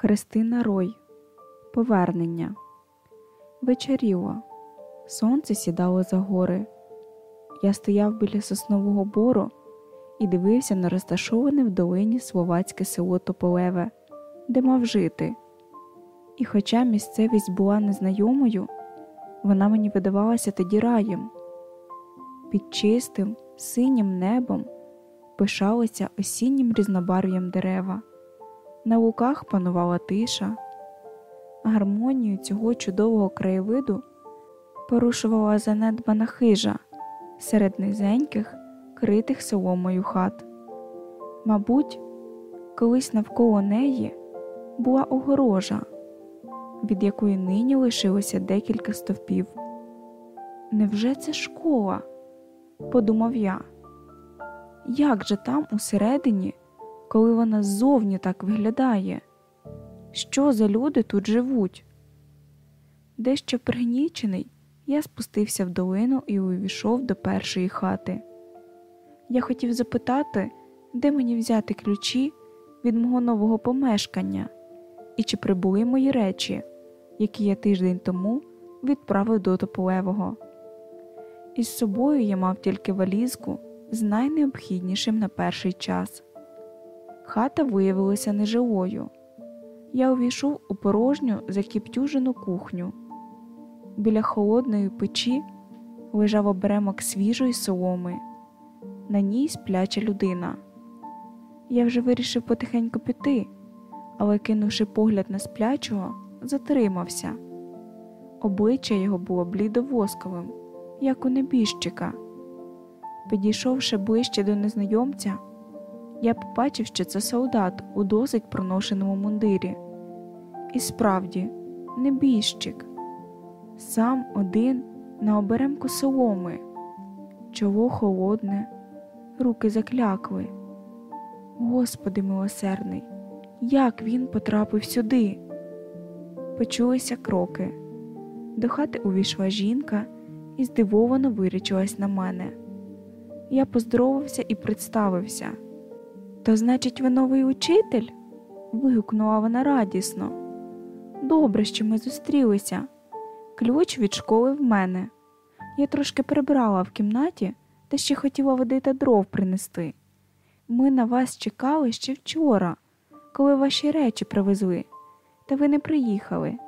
Христина Рой. Повернення. Вечеріло. Сонце сідало за гори. Я стояв біля соснового бору і дивився на розташоване в долині словацьке село Тополеве, де мав жити. І хоча місцевість була незнайомою, вона мені видавалася тоді раєм. Під чистим, синім небом пишалися осіннім різнобарв'ям дерева. На луках панувала тиша, гармонію цього чудового краєвиду порушувала занедбана хижа серед низеньких, критих соломою хат. Мабуть, колись навколо неї була огорожа, від якої нині лишилося декілька стовпів. Невже це школа? подумав я. Як же там усередині, коли вона ззовні так виглядає? Що за люди тут живуть? Дещо пригнічений, я спустився в долину і увійшов до першої хати. Я хотів запитати, де мені взяти ключі від мого нового помешкання і чи прибули мої речі, які я тиждень тому відправив до Тополевого. Із собою я мав тільки валізку з найнеобхіднішим на перший час. Хата виявилася нежилою. Я увійшов у порожню закіптюжену кухню. Біля холодної печі лежав оберемок свіжої соломи, на ній спляча людина. Я вже вирішив потихеньку піти, але, кинувши погляд на сплячого, затримався. Обличчя його було блідовосковим, як у небіжчика. Підійшовши ближче до незнайомця, я побачив, що це солдат у досить проношеному мундирі. І справді, небіжчик, сам один на оберемку соломи, чоло холодне, руки заклякли. Господи милосердний, як він потрапив сюди? Почулися кроки. До хати увійшла жінка і здивовано вирічилась на мене. Я поздоровався і представився. То, значить, ви новий учитель? вигукнула вона радісно. Добре, що ми зустрілися. Ключ від школи в мене. Я трошки прибрала в кімнаті та ще хотіла води та дров принести. Ми на вас чекали ще вчора, коли ваші речі привезли, та ви не приїхали.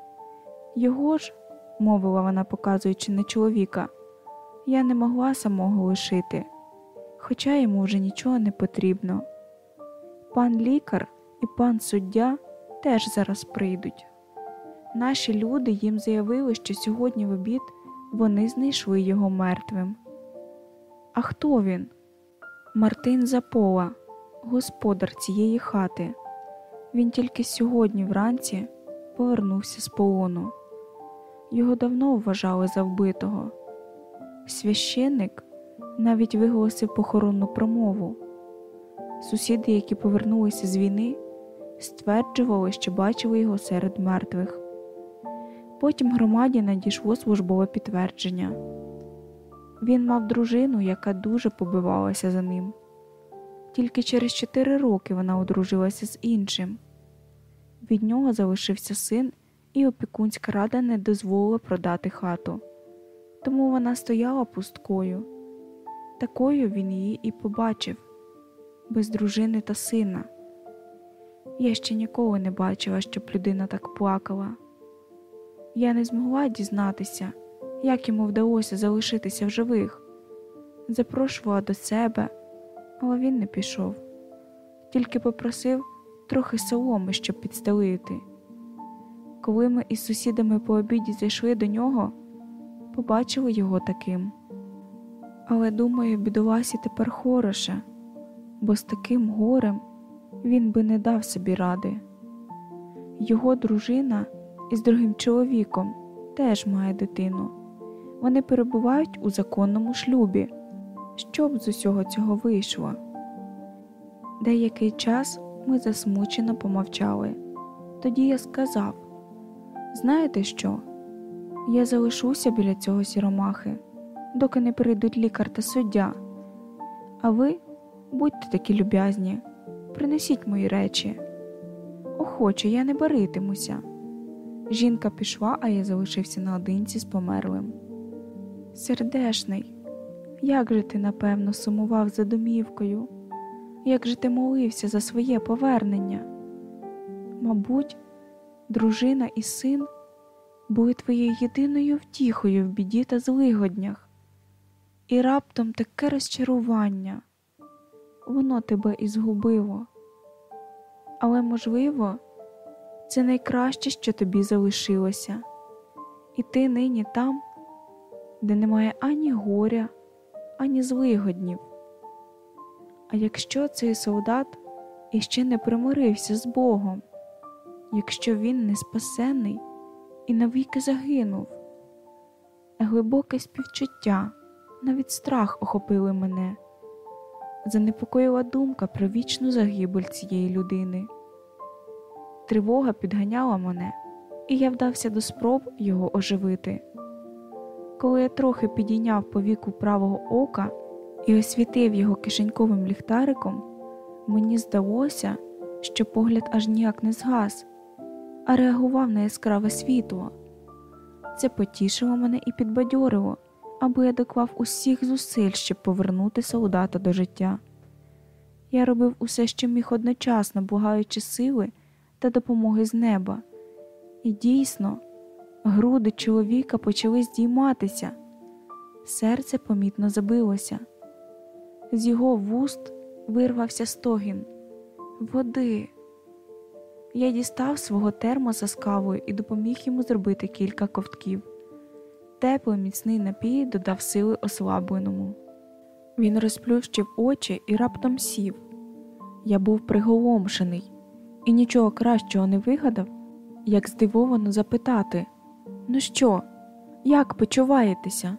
Його ж, мовила вона, показуючи на чоловіка, я не могла самого лишити, хоча йому вже нічого не потрібно. Пан лікар і пан суддя теж зараз прийдуть. Наші люди їм заявили, що сьогодні в обід вони знайшли його мертвим. А хто він? Мартин Запола, господар цієї хати. Він тільки сьогодні вранці повернувся з полону. Його давно вважали за вбитого. Священник навіть виголосив похоронну промову. Сусіди, які повернулися з війни, стверджували, що бачили його серед мертвих. Потім громаді надійшло службове підтвердження. Він мав дружину, яка дуже побивалася за ним. Тільки через чотири роки вона одружилася з іншим. Від нього залишився син, і опікунська рада не дозволила продати хату, тому вона стояла пусткою. Такою він її і побачив без дружини та сина. Я ще ніколи не бачила, щоб людина так плакала. Я не змогла дізнатися, як йому вдалося залишитися в живих. Запрошувала до себе, але він не пішов, тільки попросив трохи соломи, щоб підстелити. Коли ми із сусідами по обіді зайшли до нього, побачили його таким. Але, думаю, бідоласі тепер хороше, бо з таким горем він би не дав собі ради. Його дружина із другим чоловіком теж має дитину. Вони перебувають у законному шлюбі. Що б з усього цього вийшло? Деякий час ми засмучено помовчали. Тоді я сказав: знаєте що? Я залишуся біля цього сіромахи, доки не прийдуть лікар та суддя. А ви будьте такі люб'язні, принесіть мої речі. Охоче я не баритимуся. Жінка пішла, а я залишився наодинці з померлим. Сердешний, як же ти, напевно, сумував за домівкою, як же ти молився за своє повернення? Мабуть, дружина і син були твоєю єдиною втіхою в біді та злигоднях, і раптом таке розчарування, воно тебе і згубило. Але, можливо, це найкраще, що тобі залишилося, і ти нині там, де немає ані горя, ані злигоднів. А якщо цей солдат іще не примирився з Богом, якщо він не спасений і навіки загинув, глибоке співчуття, навіть страх охопили мене, занепокоїла думка про вічну загибель цієї людини. Тривога підганяла мене, і я вдався до спроб його оживити. Коли я трохи підійняв по віку правого ока і освітив його кишеньковим ліхтариком, мені здалося, що погляд аж ніяк не згас, а реагував на яскраве світло. Це потішило мене і підбадьорило, аби я доклав усіх зусиль, щоб повернути солдата до життя. Я робив усе, що міг одночасно, благаючи сили та допомоги з неба, і дійсно, груди чоловіка почали здійматися, серце помітно забилося. З його вуст вирвався стогін води. Я дістав свого термоса з кавою і допоміг йому зробити кілька ковтків. Теплий міцний напій додав сили ослабленому. Він розплющив очі і раптом сів. Я був приголомшений і нічого кращого не вигадав, як здивовано запитати Ну що, як почуваєтеся?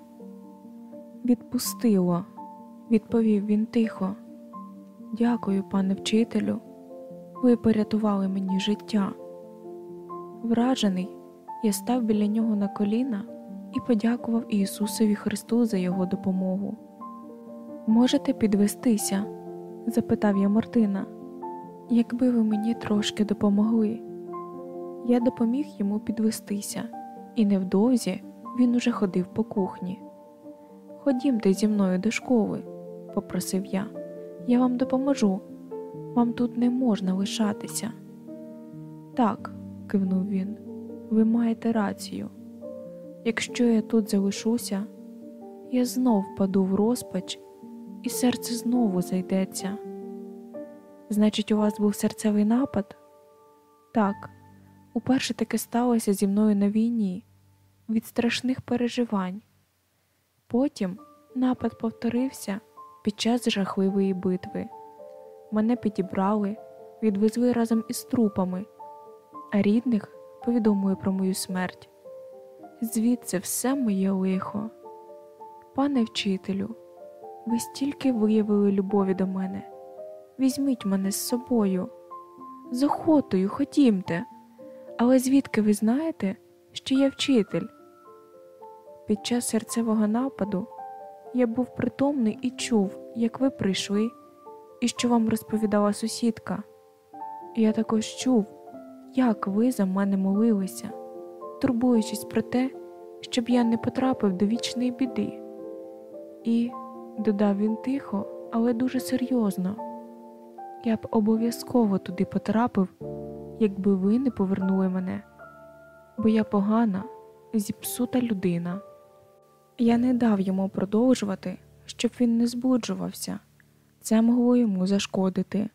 Відпустило, відповів він тихо. Дякую, пане вчителю, ви порятували мені життя. Вражений, я став біля нього на коліна і подякував Ісусові Христу за його допомогу. Можете підвестися? запитав я Мартина, якби ви мені трошки допомогли. Я допоміг йому підвестися, і невдовзі він уже ходив по кухні. Ходімте зі мною до школи, попросив я, я вам допоможу. Вам тут не можна лишатися. Так, кивнув він, ви маєте рацію. Якщо я тут залишуся, я знов впаду в розпач, і серце знову зайдеться. Значить, у вас був серцевий напад? Так, уперше таке сталося зі мною на війні від страшних переживань. Потім напад повторився під час жахливої битви. Мене підібрали, відвезли разом із трупами, а рідних повідомили про мою смерть. Звідси все моє лихо. Пане вчителю, ви стільки виявили любові до мене. Візьміть мене з собою. З охотою ходімте, але звідки ви знаєте, що я вчитель? Під час серцевого нападу я був притомний і чув, як ви прийшли, і що вам розповідала сусідка. Я також чув, як ви за мене молилися, турбуючись про те, щоб я не потрапив до вічної біди. І, додав він тихо, але дуже серйозно, я б обов'язково туди потрапив, якби ви не повернули мене, бо я погана, зіпсута людина. Я не дав йому продовжувати, щоб він не збуджувався, це могло йому зашкодити.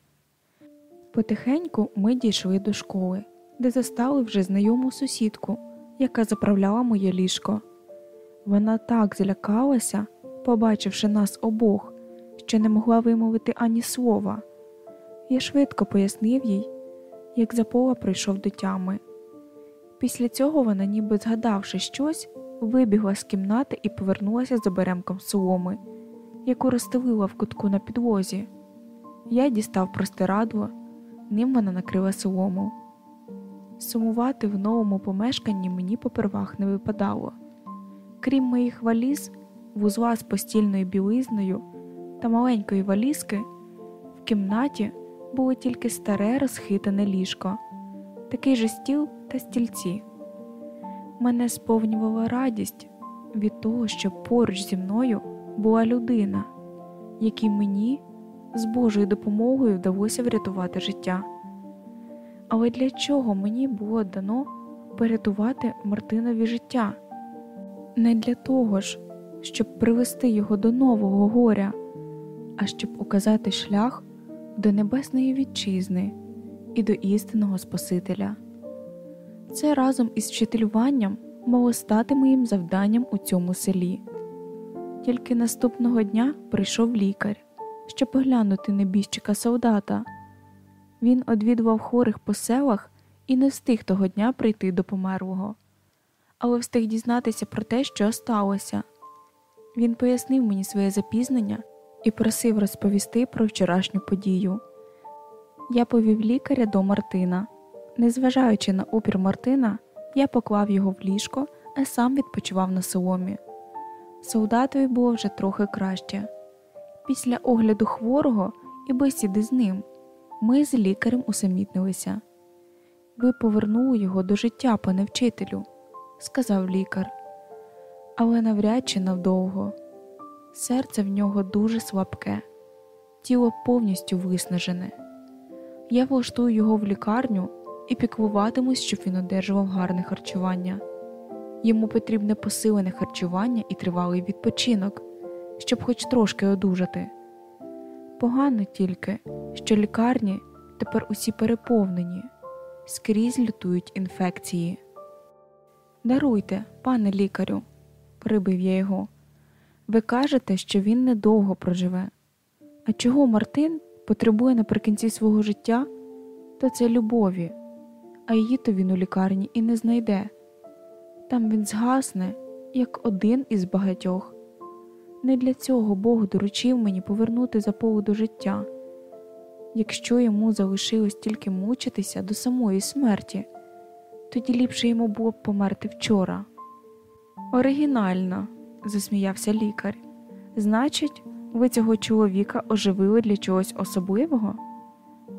Потихеньку ми дійшли до школи, де застали вже знайому сусідку, яка заправляла моє ліжко. Вона так злякалася, побачивши нас обох, що не могла вимовити ані слова. Я швидко пояснив їй, як Запола прийшов до тями. Після цього вона, ніби згадавши щось, вибігла з кімнати і повернулася з оберемком соломи, яку розстелила в кутку на підлозі. Я дістав простирадло, ним вона накрила солому. Сумувати в новому помешканні мені попервах не випадало. Крім моїх валіз, вузла з постільною білизною та маленької валізки, в кімнаті було тільки старе розхитане ліжко, такий же стіл та стільці. Мене сповнювала радість від того, що поруч зі мною була людина, якій мені з Божою допомогою вдалося врятувати життя. Але для чого мені було дано порятувати Мартинові життя? Не для того ж, щоб привести його до нового горя, а щоб указати шлях до небесної вітчизни і до істинного Спасителя. Це разом із вчителюванням мало стати моїм завданням у цьому селі. Тільки наступного дня прийшов лікар, щоб поглянути небіжчика солдата. Він одвідував хворих по селах і не встиг того дня прийти до померлого, але встиг дізнатися про те, що сталося. Він пояснив мені своє запізнення і просив розповісти про вчорашню подію. Я повів лікаря до Мартина. Незважаючи на опір Мартина, я поклав його в ліжко, а сам відпочивав на соломі. Солдатові було вже трохи краще. Після огляду хворого і бесіди з ним ми з лікарем усамітнилися. Ви повернули його до життя, пане вчителю, сказав лікар, але навряд чи навдовго. Серце в нього дуже слабке, тіло повністю виснажене. Я влаштую його в лікарню і піклуватимусь, щоб він одержував гарне харчування. Йому потрібне посилене харчування і тривалий відпочинок, щоб хоч трошки одужати. Погано тільки, що лікарні тепер усі переповнені, скрізь лютують інфекції. Даруйте, пане лікарю, прибив я його. Ви кажете, що він недовго проживе. А чого Мартин потребує наприкінці свого життя, то це любові, а її то він у лікарні і не знайде. Там він згасне, як один із багатьох. Не для цього Бог доручив мені повернути за до життя, якщо йому залишилось тільки мучитися до самої смерті, тоді ліпше йому було б померти вчора. Оригінально, засміявся лікар. Значить, ви цього чоловіка оживили для чогось особливого?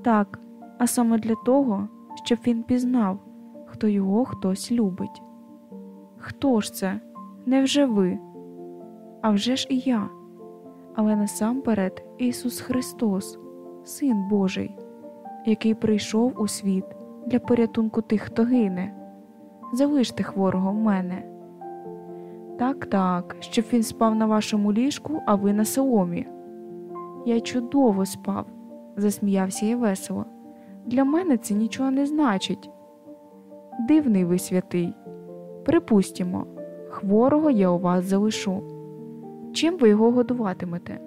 Так, а саме для того, щоб він пізнав, хто його хтось любить. Хто ж це? Невже ви? А вже ж і я, але насамперед Ісус Христос, Син Божий, який прийшов у світ для порятунку тих, хто гине. Залиште хворого в мене. Так, так, щоб він спав на вашому ліжку, а ви на соломі. Я чудово спав, засміявся я весело. Для мене це нічого не значить. Дивний ви святий. Припустімо, хворого я у вас залишу. Чим ви його годуватимете?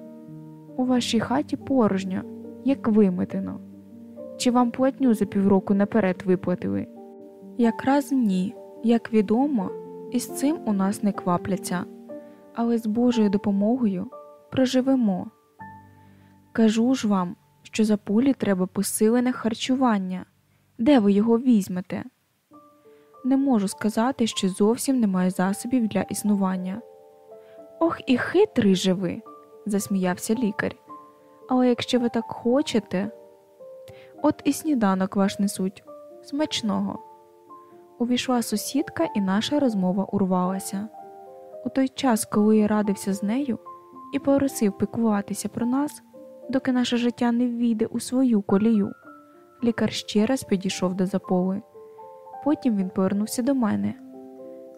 У вашій хаті порожньо, як виметено. Чи вам платню за півроку наперед виплатили? Якраз ні, як відомо, із цим у нас не квапляться, але з Божою допомогою проживемо. Кажу ж вам, що за пулі треба посилене харчування. Де ви його візьмете? Не можу сказати, що зовсім немає засобів для існування. Ох, і хитрий же засміявся лікар. Але якщо ви так хочете, от і сніданок ваш несуть смачного. Увійшла сусідка, і наша розмова урвалася. У той час, коли я радився з нею і просив пікуватися про нас, доки наше життя не ввійде у свою колію, лікар ще раз підійшов до запови. Потім він повернувся до мене.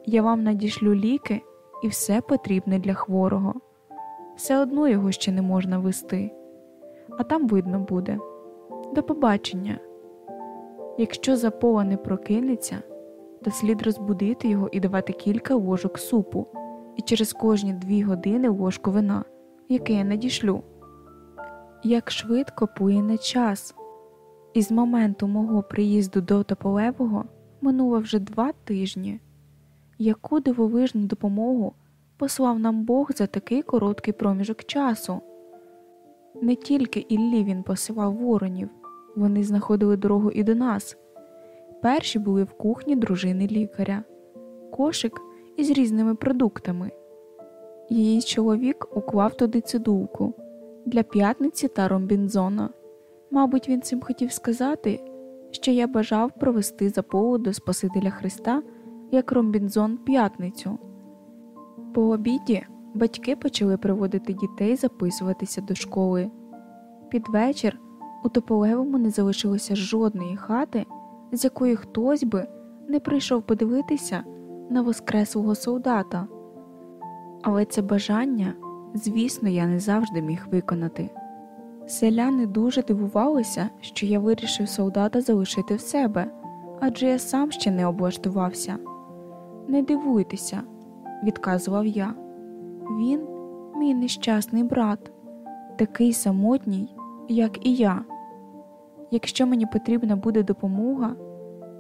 Я вам надішлю ліки і все потрібне для хворого. Все одно його ще не можна вести, а там видно буде. До побачення. Якщо запола не прокинеться, то слід розбудити його і давати кілька ложок супу, і через кожні дві години ложку вина, яке я надішлю. Як швидко плине час, і з моменту мого приїзду до Тополевого минуло вже два тижні. Яку дивовижну допомогу послав нам Бог за такий короткий проміжок часу? Не тільки Іллі він посилав воронів, вони знаходили дорогу і до нас. Перші були в кухні дружини лікаря, кошик із різними продуктами. Її чоловік уклав туди цидулку для п'ятниці та ромбінзона. Мабуть, він цим хотів сказати, що я бажав провести за поводу Спасителя Христа як Ромбінзон п'ятницю. По обіді батьки почали приводити дітей записуватися до школи. Під вечір у Тополевому не залишилося жодної хати, з якої хтось би не прийшов подивитися на воскреслого солдата. Але це бажання, звісно, я не завжди міг виконати. Селяни дуже дивувалися, що я вирішив солдата залишити в себе, адже я сам ще не облаштувався. Не дивуйтеся, відказував я. Він, мій нещасний брат, такий самотній, як і я. Якщо мені потрібна буде допомога,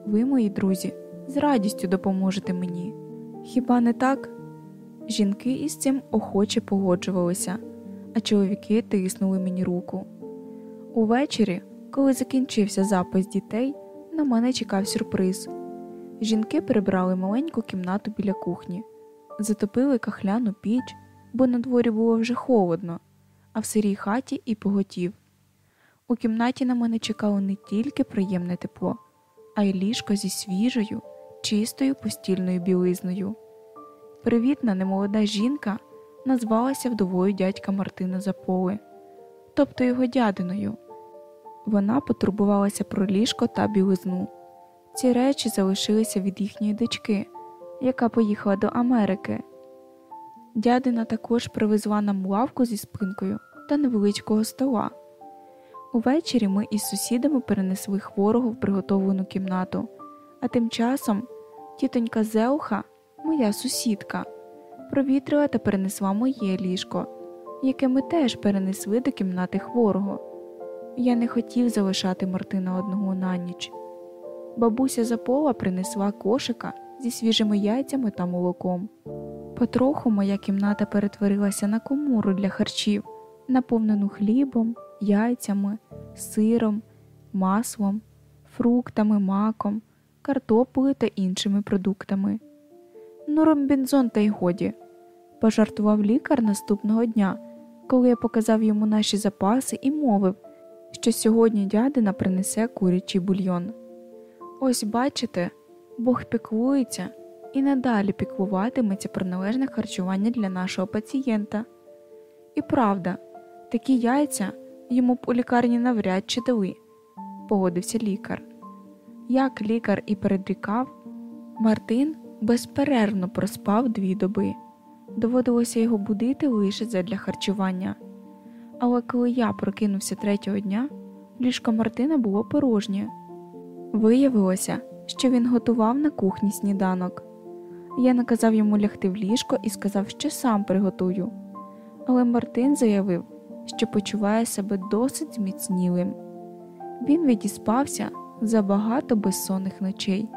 ви, мої друзі, з радістю допоможете мені. Хіба не так? Жінки із цим охоче погоджувалися, а чоловіки тиснули мені руку. Увечері, коли закінчився запис дітей, на мене чекав сюрприз. Жінки прибрали маленьку кімнату біля кухні, затопили кахляну піч, бо на дворі було вже холодно, а в сирій хаті і поготів. У кімнаті на мене чекало не тільки приємне тепло, а й ліжко зі свіжою, чистою постільною білизною. Привітна немолода жінка назвалася вдовою дядька Мартина Заполи, тобто його дядиною. Вона потурбувалася про ліжко та білизну. Ці речі залишилися від їхньої дочки, яка поїхала до Америки. Дядина також привезла нам лавку зі спинкою та невеличкого стола. Увечері ми із сусідами перенесли хворого в приготовлену кімнату, а тим часом тітонька Зеуха, моя сусідка, провітрила та перенесла моє ліжко, яке ми теж перенесли до кімнати хворого. Я не хотів залишати Мартина одного на ніч. Бабуся Запола принесла кошика зі свіжими яйцями та молоком. Потроху моя кімната перетворилася на комору для харчів, наповнену хлібом, яйцями, сиром, маслом, фруктами, маком, картоплею та іншими продуктами. Ну, ромбінзон, та й годі, пожартував лікар наступного дня, коли я показав йому наші запаси і мовив, що сьогодні дядина принесе курячий бульйон. Ось бачите, Бог піклується і надалі піклуватиметься про належне харчування для нашого пацієнта. І правда, такі яйця йому б у лікарні навряд чи дали, погодився лікар. Як лікар і передрікав, Мартин безперервно проспав дві доби. Доводилося його будити лише задля харчування. Але коли я прокинувся третього дня, ліжко Мартина було порожнє. Виявилося, що він готував на кухні сніданок. Я наказав йому лягти в ліжко і сказав, що сам приготую. Але Мартин заявив, що почуває себе досить зміцнілим. Він відіспався за багато безсонних ночей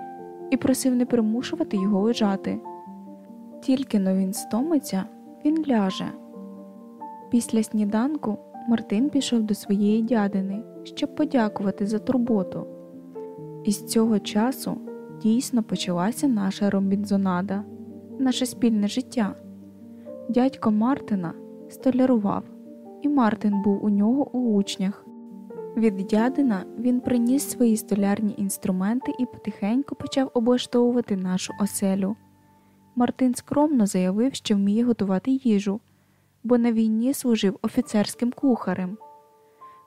і просив не примушувати його лежати. Тільки но він стомиться, він ляже. Після сніданку Мартин пішов до своєї дядини, щоб подякувати за турботу. І з цього часу дійсно почалася наша ромбінзонада, наше спільне життя. Дядько Мартина столярував, і Мартин був у нього у учнях. Від дядина він приніс свої столярні інструменти і потихеньку почав облаштовувати нашу оселю. Мартин скромно заявив, що вміє готувати їжу, бо на війні служив офіцерським кухарем.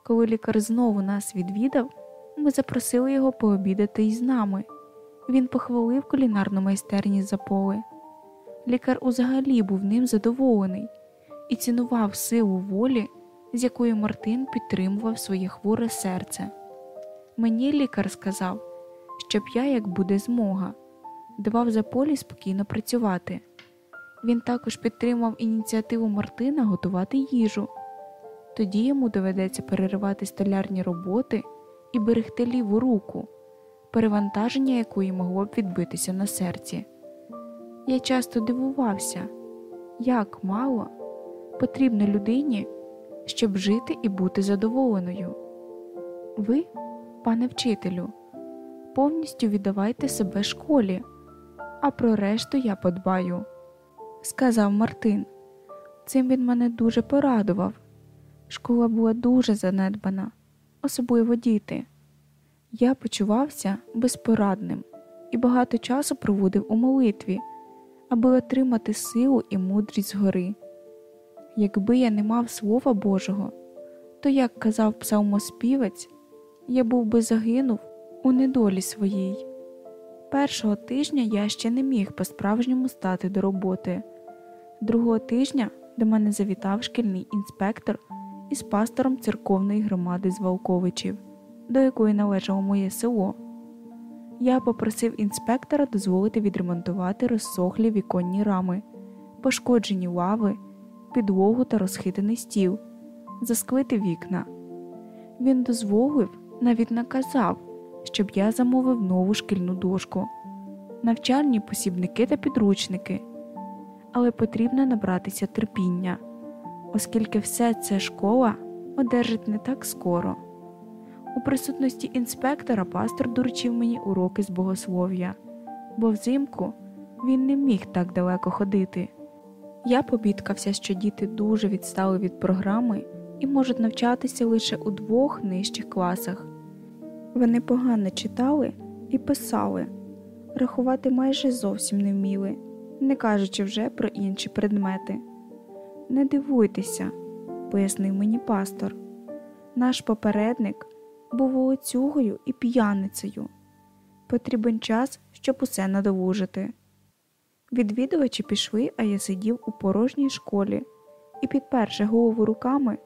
Коли лікар знову нас відвідав, ми запросили його пообідати із нами. Він похвалив кулінарну майстерність заполи. Лікар узагалі був ним задоволений і цінував силу волі, з якою Мартин підтримував своє хворе серце. Мені лікар сказав, щоб я, як буде змога, давав заполі спокійно працювати. Він також підтримав ініціативу Мартина готувати їжу, тоді йому доведеться переривати столярні роботи і берегти ліву руку, перевантаження якої могло б відбитися на серці. Я часто дивувався, як мало потрібно людині, щоб жити і бути задоволеною. Ви, пане вчителю, повністю віддавайте себе школі, а про решту я подбаю, сказав Мартин. Цим він мене дуже порадував. Школа була дуже занедбана особливо діти. Я почувався безпорадним і багато часу проводив у молитві, аби отримати силу і мудрість згори. Якби я не мав Слова Божого, то, як казав псалмоспівець, я був би загинув у недолі своїй. Першого тижня я ще не міг по-справжньому стати до роботи. Другого тижня до мене завітав шкільний інспектор із пастором церковної громади з Валковичів, до якої належало моє село. Я попросив інспектора дозволити відремонтувати розсохлі віконні рами, пошкоджені лави, підлогу та розхитаний стіл, засклити вікна. Він дозволив, навіть наказав, щоб я замовив нову шкільну дошку, навчальні посібники та підручники. Але потрібно набратися терпіння, оскільки все це школа одержить не так скоро. У присутності інспектора пастор доручив мені уроки з богослов'я, бо взимку він не міг так далеко ходити. Я побідкався, що діти дуже відстали від програми і можуть навчатися лише у двох нижчих класах. Вони погано читали і писали, рахувати майже зовсім не вміли, не кажучи вже про інші предмети. Не дивуйтеся, пояснив мені пастор. Наш попередник був волоцюгою і п'яницею. Потрібен час, щоб усе надолужити. Відвідувачі пішли, а я сидів у порожній школі і, підперши голову руками,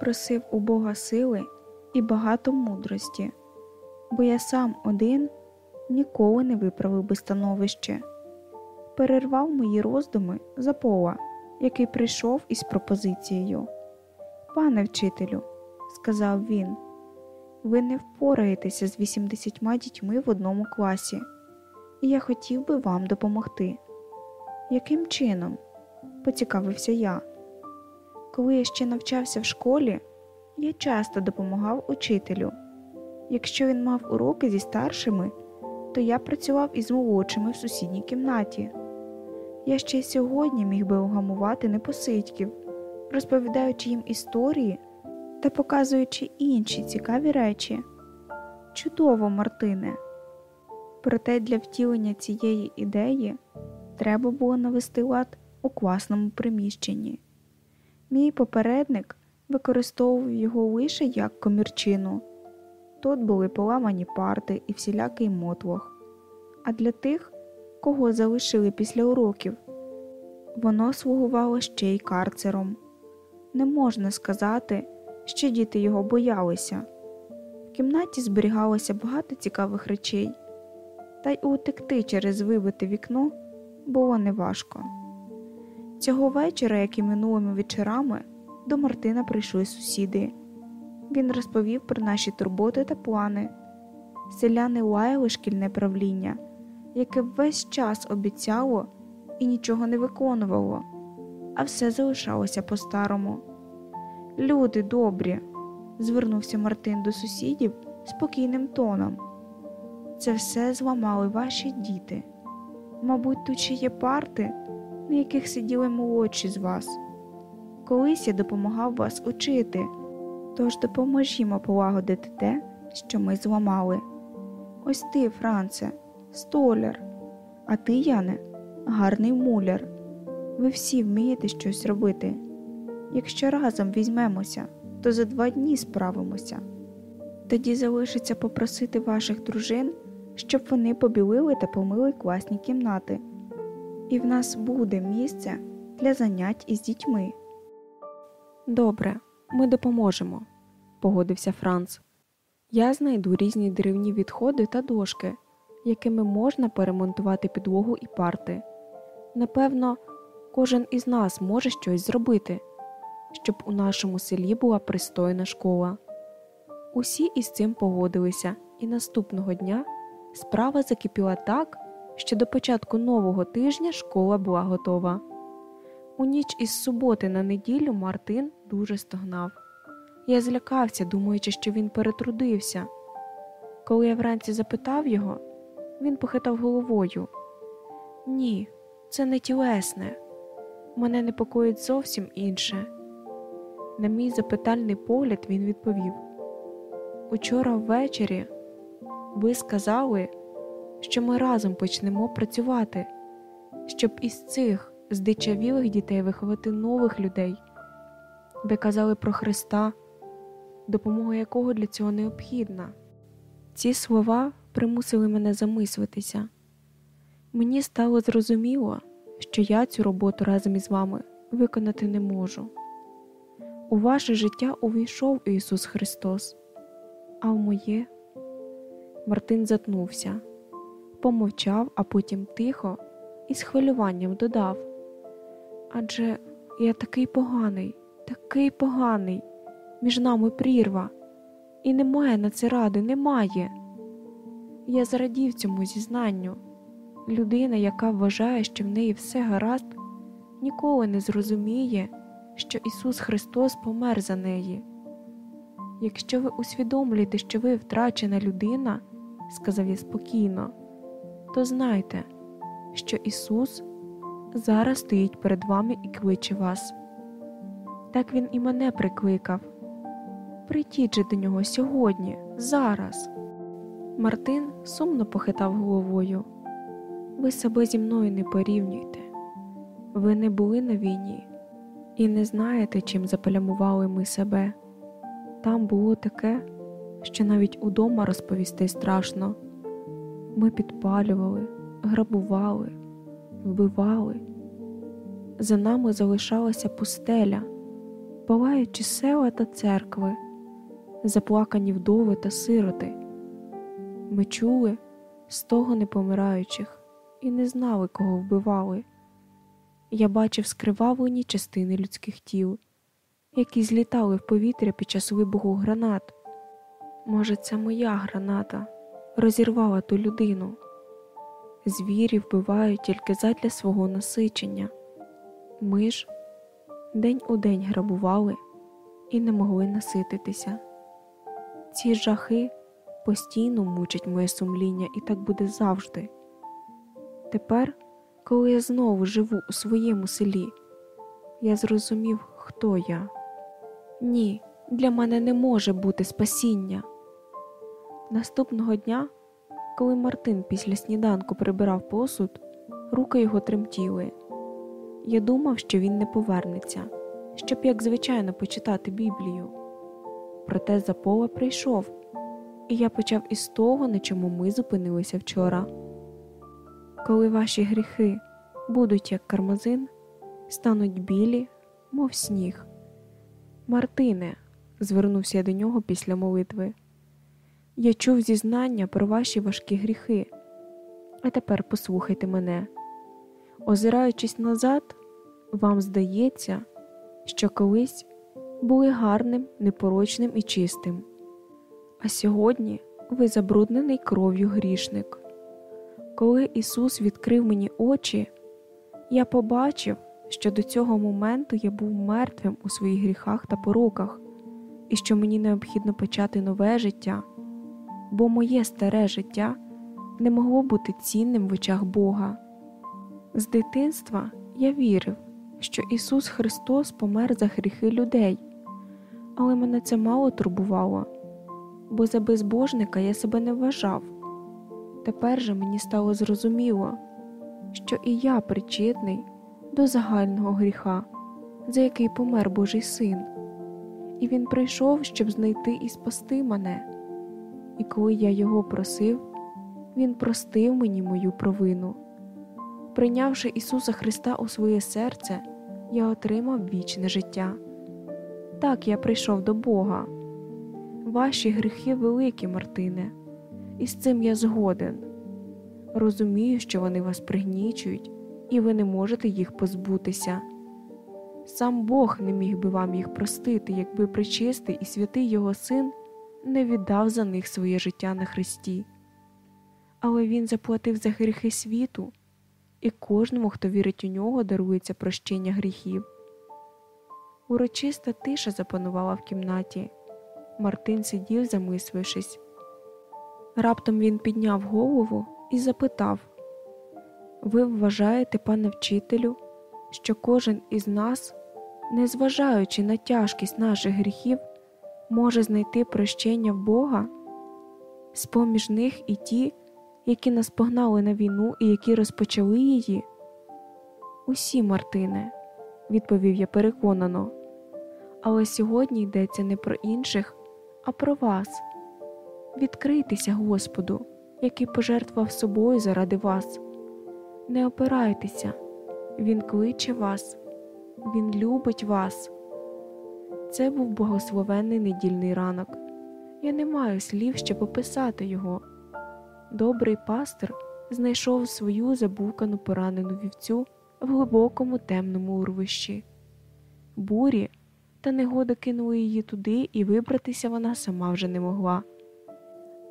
просив у Бога сили і багато мудрості, бо я сам один ніколи не виправив би становище. Перервав мої роздуми за пола, який прийшов із пропозицією. Пане вчителю, сказав він, ви не впораєтеся з 80 дітьми в одному класі, і я хотів би вам допомогти. Яким чином? поцікавився я. Коли я ще навчався в школі, я часто допомагав учителю. Якщо він мав уроки зі старшими, то я працював із молодшими в сусідній кімнаті. Я ще й сьогодні міг би угамувати непосидьків, розповідаючи їм історії та показуючи інші цікаві речі. Чудово, Мартине! Проте для втілення цієї ідеї треба було навести лад у класному приміщенні. Мій попередник використовував його лише як комірчину. Тут були поламані парти і всілякий мотлох. А для тих, кого залишили після уроків, воно слугувало ще й карцером. Не можна сказати, що діти його боялися. В кімнаті зберігалося багато цікавих речей, та й утекти через вибите вікно було неважко. Цього вечора, як і минулими вечорами, до Мартина прийшли сусіди. Він розповів про наші турботи та плани. Селяни лаяли шкільне правління, яке весь час обіцяло і нічого не виконувало, а все залишалося по-старому. Люди добрі, звернувся Мартин до сусідів спокійним тоном. Це все зламали ваші діти. Мабуть, тут ще є парти, на яких сиділи молодші з вас. Колись я допомагав вас учити, тож допоможімо полагодити те, що ми зламали. Ось ти, Франце, столяр, а ти, Яне, гарний муляр. Ви всі вмієте щось робити. Якщо разом візьмемося, то за два дні справимося. Тоді залишиться попросити ваших дружин, щоб вони побілили та помили класні кімнати, і в нас буде місце для занять із дітьми. Добре, ми допоможемо, погодився Франц. Я знайду різні деревні відходи та дошки, якими можна перемонтувати підлогу і парти. Напевно, кожен із нас може щось зробити, щоб у нашому селі була пристойна школа. Усі із цим погодилися, і наступного дня справа закипіла так, що до початку нового тижня школа була готова. У ніч із суботи на неділю Мартин дуже стогнав. Я злякався, думаючи, що він перетрудився. Коли я вранці запитав його, він похитав головою. Ні, це не тілесне. Мене непокоїть зовсім інше. На мій запитальний погляд він відповів Учора ввечері ви сказали, що ми разом почнемо працювати, щоб із цих здичавілих дітей виховати нових людей. Ви казали про Христа, допомога якого для цього необхідна. Ці слова примусили мене замислитися. Мені стало зрозуміло, що я цю роботу разом із вами виконати не можу. У ваше життя увійшов Ісус Христос, а в моє Мартин затнувся, помовчав, а потім тихо і з хвилюванням додав Адже я такий поганий, такий поганий, між нами прірва, і немає на це ради, немає. Я зрадів цьому зізнанню. Людина, яка вважає, що в неї все гаразд, ніколи не зрозуміє, що Ісус Христос помер за неї. Якщо ви усвідомлюєте, що ви втрачена людина, сказав я спокійно, то знайте, що Ісус зараз стоїть перед вами і кличе вас. Так Він і мене прикликав. Прийдіть же до нього сьогодні, зараз. Мартин сумно похитав головою. Ви себе зі мною не порівнюйте. Ви не були на війні і не знаєте, чим заплямували ми себе. Там було таке, що навіть удома розповісти страшно. Ми підпалювали, грабували, вбивали. За нами залишалася пустеля, палаючи села та церкви, заплакані вдови та сироти. Ми чули стогони помираючих і не знали, кого вбивали. Я бачив скривавлені частини людських тіл, які злітали в повітря під час вибуху гранат. Може, це моя граната розірвала ту людину. Звірі вбивають тільки задля свого насичення. Ми ж день у день грабували і не могли насититися. Ці жахи постійно мучать моє сумління, і так буде завжди. Тепер, коли я знову живу у своєму селі, я зрозумів, хто я. Ні, для мене не може бути спасіння. Наступного дня, коли Мартин після сніданку прибирав посуд, руки його тремтіли. Я думав, що він не повернеться, щоб, як звичайно, почитати Біблію. Проте Запола прийшов, і я почав із того, на чому ми зупинилися вчора. Коли ваші гріхи будуть як кармазин, стануть білі, мов сніг. Мартине, звернувся я до нього після молитви. Я чув зізнання про ваші важкі гріхи. А тепер послухайте мене. Озираючись назад, вам здається, що колись були гарним, непорочним і чистим, а сьогодні ви забруднений кров'ю грішник. Коли Ісус відкрив мені очі, я побачив, що до цього моменту я був мертвим у своїх гріхах та пороках, і що мені необхідно почати нове життя, бо моє старе життя не могло бути цінним в очах Бога. З дитинства я вірив, що Ісус Христос помер за гріхи людей, але мене це мало турбувало, бо за безбожника я себе не вважав. Тепер же мені стало зрозуміло, що і я причетний до загального гріха, за який помер Божий син, і він прийшов, щоб знайти і спасти мене. І коли я його просив, Він простив мені мою провину. Прийнявши Ісуса Христа у своє серце, я отримав вічне життя. Так я прийшов до Бога. Ваші гріхи великі, Мартине, і з цим я згоден. Розумію, що вони вас пригнічують, і ви не можете їх позбутися. Сам Бог не міг би вам їх простити, якби причистий і святий Його Син не віддав за них своє життя на Христі. Але Він заплатив за гріхи світу, і кожному, хто вірить у нього, дарується прощення гріхів. Урочиста тиша запанувала в кімнаті. Мартин сидів, замислившись. Раптом він підняв голову і запитав Ви вважаєте, пане вчителю, що кожен із нас, незважаючи на тяжкість наших гріхів, може знайти прощення в Бога? з поміж них і ті, які нас погнали на війну і які розпочали її? Усі, Мартине, відповів я переконано. Але сьогодні йдеться не про інших, а про вас. Відкрийтеся Господу, який пожертвував собою заради вас. Не опирайтеся, Він кличе вас, Він любить вас. Це був благословенний недільний ранок. Я не маю слів, щоб описати його. Добрий пастир знайшов свою забукану поранену вівцю в глибокому темному урвищі. Бурі та негода кинули її туди, і вибратися вона сама вже не могла.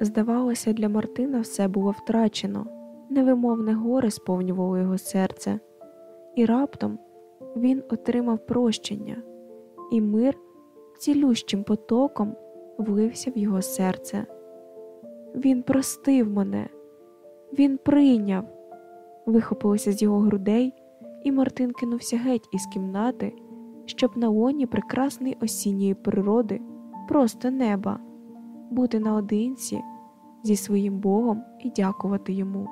Здавалося, для Мартина все було втрачено, невимовне горе сповнювало його серце, і раптом він отримав прощення, і мир цілющим потоком влився в його серце. Він простив мене, він прийняв, вихопилося з його грудей, і Мартин кинувся геть із кімнати, щоб на лоні прекрасної осінньої природи, просто неба, бути наодинці зі своїм Богом і дякувати йому.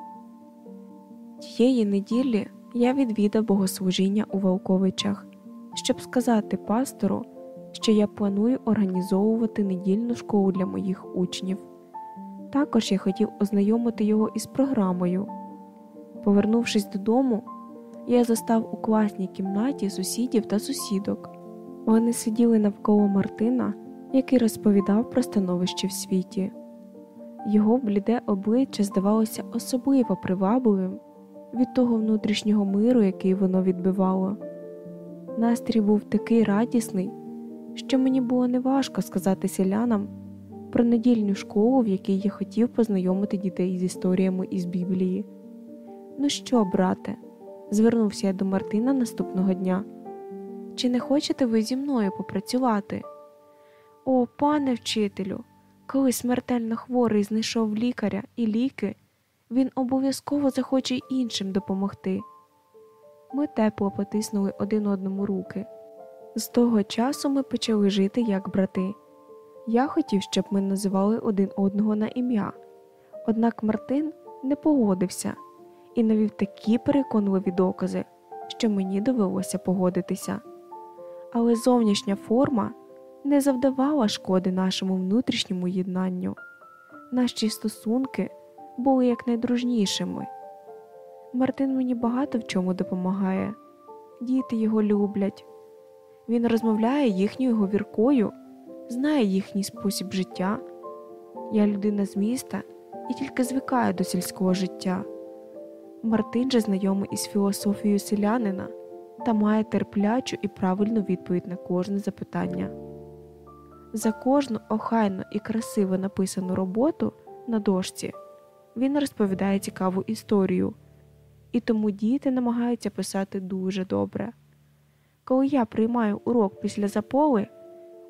Тієї неділі я відвідав богослужіння у Волковичах, щоб сказати пастору, що я планую організовувати недільну школу для моїх учнів. Також я хотів ознайомити його із програмою. Повернувшись додому, я застав у класній кімнаті сусідів та сусідок. Вони сиділи навколо Мартина, який розповідав про становище в світі. Його бліде обличчя здавалося особливо привабливим від того внутрішнього миру, який воно відбивало. Настрій був такий радісний, що мені було неважко сказати селянам про недільну школу, в якій я хотів познайомити дітей з історіями із Біблії. Ну що, брате? Звернувся я до Мартина наступного дня. Чи не хочете ви зі мною попрацювати? О, пане вчителю, коли смертельно хворий знайшов лікаря і ліки, він обов'язково захоче іншим допомогти. Ми тепло потиснули один одному руки. З того часу ми почали жити як брати. Я хотів, щоб ми називали один одного на ім'я, однак Мартин не погодився і навів такі переконливі докази, що мені довелося погодитися. Але зовнішня форма не завдавала шкоди нашому внутрішньому єднанню. Наші стосунки були якнайдружнішими. Мартин мені багато в чому допомагає, діти його люблять. Він розмовляє їхньою говіркою, знає їхній спосіб життя. Я людина з міста і тільки звикаю до сільського життя. Мартин же знайомий із філософією селянина та має терплячу і правильну відповідь на кожне запитання. За кожну охайно і красиво написану роботу на дошці він розповідає цікаву історію, і тому діти намагаються писати дуже добре. Коли я приймаю урок після заполи,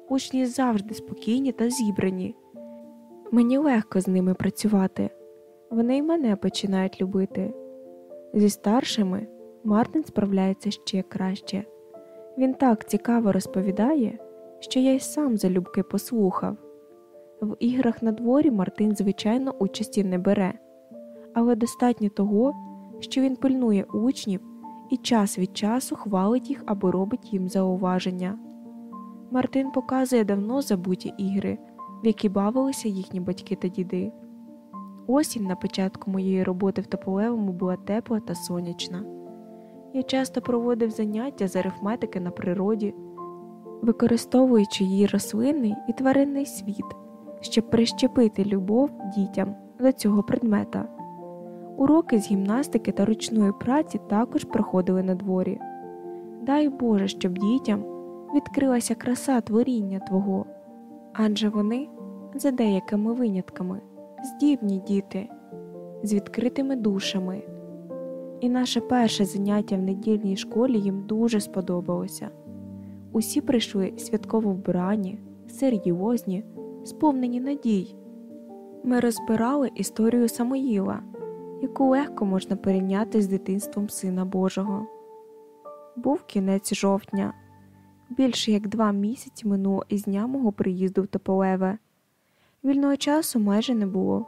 учні завжди спокійні та зібрані. Мені легко з ними працювати, вони й мене починають любити. Зі старшими Мартин справляється ще краще. Він так цікаво розповідає, що я й сам залюбки послухав. В іграх на дворі Мартин, звичайно, участі не бере, але достатньо того, що він пильнує учнів і час від часу хвалить їх або робить їм зауваження. Мартин показує давно забуті ігри, в які бавилися їхні батьки та діди. Осінь на початку моєї роботи в Тополевому була тепла та сонячна. Я часто проводив заняття з арифметики на природі, використовуючи її рослинний і тваринний світ, щоб прищепити любов дітям до цього предмета. Уроки з гімнастики та ручної праці також проходили на дворі. Дай Боже, щоб дітям відкрилася краса творіння Твого, адже вони, за деякими винятками, здібні діти з відкритими душами. І наше перше заняття в недільній школі їм дуже сподобалося. Усі прийшли святково вбрані, серйозні, сповнені надій. Ми розбирали історію Самоїла, яку легко можна порівняти з дитинством Сина Божого. Був кінець жовтня. Більше як два місяці минуло із дня мого приїзду в Тополеве. Вільного часу майже не було.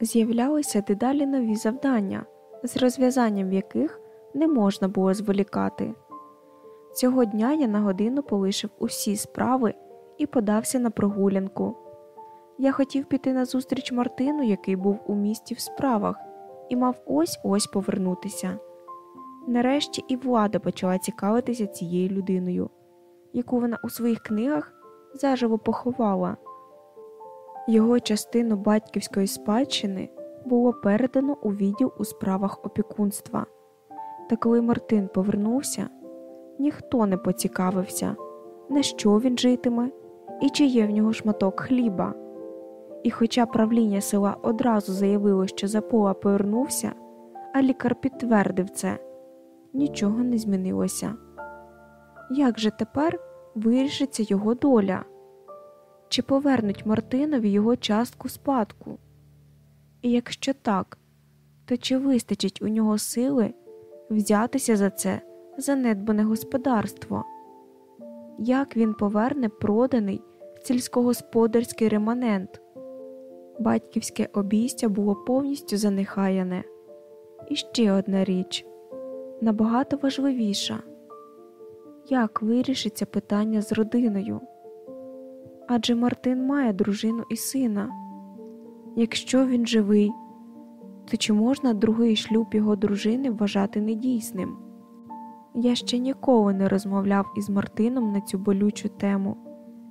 З'являлися дедалі нові завдання, з розв'язанням яких не можна було зволікати. Цього дня я на годину полишив усі справи і подався на прогулянку. Я хотів піти на зустріч Мартину, який був у місті в справах, і мав ось ось повернутися. Нарешті і влада почала цікавитися цією людиною, яку вона у своїх книгах заживо поховала. Його частину батьківської спадщини було передано у відділ у справах опікунства. Та коли Мартин повернувся, ніхто не поцікавився, на що він житиме і чи є в нього шматок хліба. І хоча правління села одразу заявило, що Запола повернувся, а лікар підтвердив це, нічого не змінилося. Як же тепер вирішиться його доля? Чи повернуть Мартинові його частку спадку? І якщо так, то чи вистачить у нього сили взятися за це занедбане господарство? Як він поверне проданий сільськогосподарський реманент? Батьківське обійстя було повністю занехаяне. І ще одна річ набагато важливіша як вирішиться питання з родиною? Адже Мартин має дружину і сина. Якщо він живий, то чи можна другий шлюб його дружини вважати недійсним? Я ще ніколи не розмовляв із Мартином на цю болючу тему,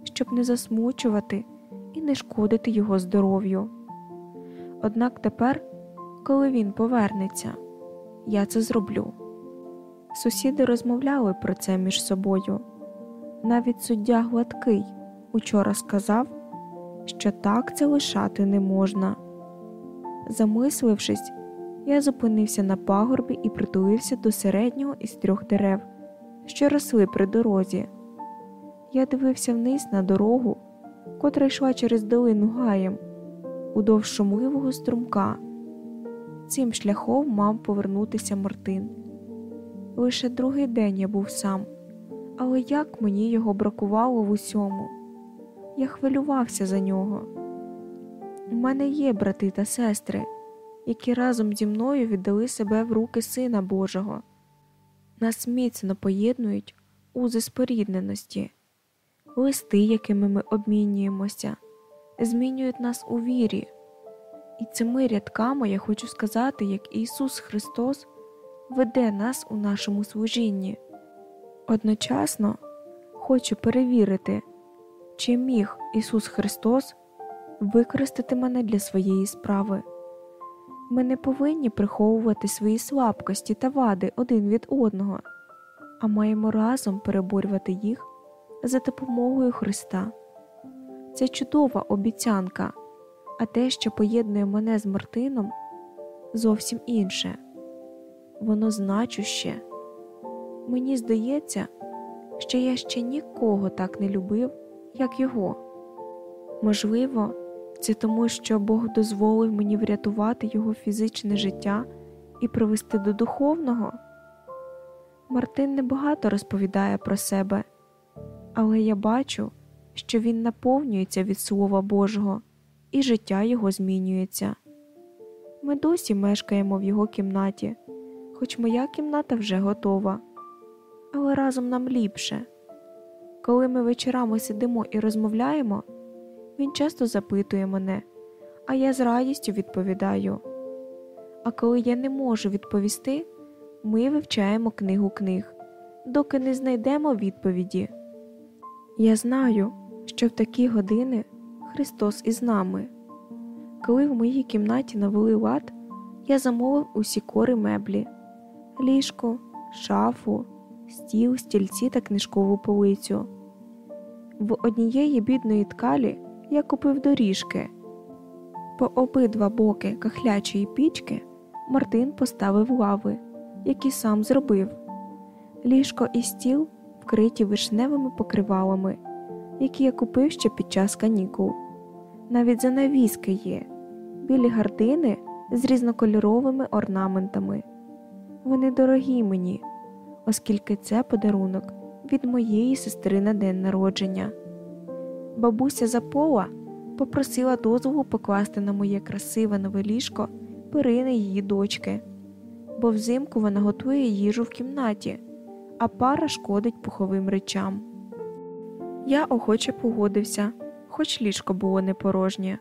щоб не засмучувати і не шкодити його здоров'ю. Однак тепер, коли він повернеться, я це зроблю. Сусіди розмовляли про це між собою. Навіть суддя Гладкий учора сказав, що так це лишати не можна. Замислившись, я зупинився на пагорбі і притулився до середнього із трьох дерев, що росли при дорозі. Я дивився вниз на дорогу, котра йшла через долину гаєм, удовж шумливого струмка. Цим шляхом мав повернутися Мартин. Лише другий день я був сам, але як мені його бракувало в усьому. Я хвилювався за нього. У мене є брати та сестри, які разом зі мною віддали себе в руки Сина Божого. Нас міцно поєднують узи спорідненості, листи, якими ми обмінюємося, змінюють нас у вірі. І цими рядками я хочу сказати, як Ісус Христос веде нас у нашому служінні. Одночасно хочу перевірити, чи міг Ісус Христос використати мене для своєї справи. Ми не повинні приховувати свої слабкості та вади один від одного, а маємо разом переборювати їх за допомогою Христа. Це чудова обіцянка, а те, що поєднує мене з Мартином, зовсім інше воно значуще. Мені здається, що я ще нікого так не любив, як його. Можливо, це тому, що Бог дозволив мені врятувати його фізичне життя і привести до духовного. Мартин небагато розповідає про себе, але я бачу, що він наповнюється від Слова Божого, і життя його змінюється. Ми досі мешкаємо в його кімнаті хоч моя кімната вже готова, але разом нам ліпше. Коли ми вечорами сидимо і розмовляємо, він часто запитує мене, а я з радістю відповідаю. А коли я не можу відповісти, ми вивчаємо книгу книг, доки не знайдемо відповіді. Я знаю, що в такі години Христос із нами. Коли в моїй кімнаті навели лад, я замовив усі кори меблі ліжко, шафу, стіл, стільці та книжкову полицю. В однієї бідної ткалі я купив доріжки. По обидва боки кахлячої пічки Мартин поставив лави, які сам зробив. Ліжко і стіл вкриті вишневими покривалами, які я купив ще під час канікул. Навіть занавіски є, білі гардини з різнокольоровими орнаментами. Вони дорогі мені, оскільки це подарунок від моєї сестри на день народження. Бабуся Запола попросила дозволу покласти на моє красиве нове ліжко перини її дочки, бо взимку вона готує їжу в кімнаті, а пара шкодить пуховим речам. Я охоче погодився, хоч ліжко було не порожнє.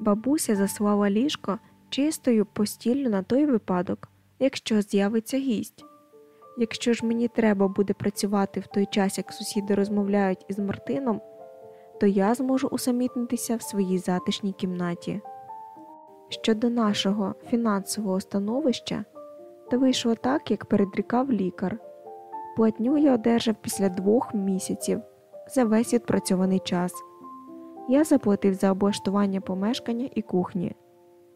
Бабуся заслала ліжко чистою постіллю на той випадок, якщо з'явиться гість. Якщо ж мені треба буде працювати в той час, як сусіди розмовляють із Мартином, то я зможу усамітнитися в своїй затишній кімнаті. Щодо нашого фінансового становища, то вийшло так, як передрікав лікар. Платню я одержав після двох місяців за весь відпрацьований час. Я заплатив за облаштування помешкання і кухні.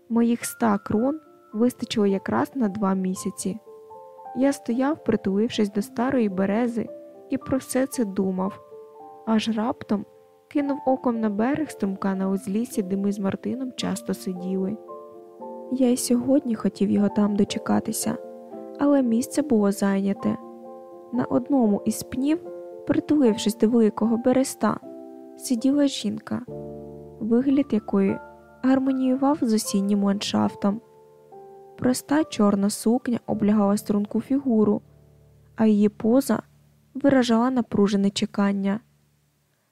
Моїх ста крон вистачило якраз на два місяці. Я стояв, притулившись до старої берези, і про все це думав, аж раптом кинув оком на берег струмка на узліссі, де ми з Мартином часто сиділи. Я й сьогодні хотів його там дочекатися, але місце було зайняте. На одному із пнів, притулившись до великого береста, сиділа жінка, вигляд якої гармоніював з осіннім ландшафтом. Проста чорна сукня облягала струнку фігуру, а її поза виражала напружене чекання.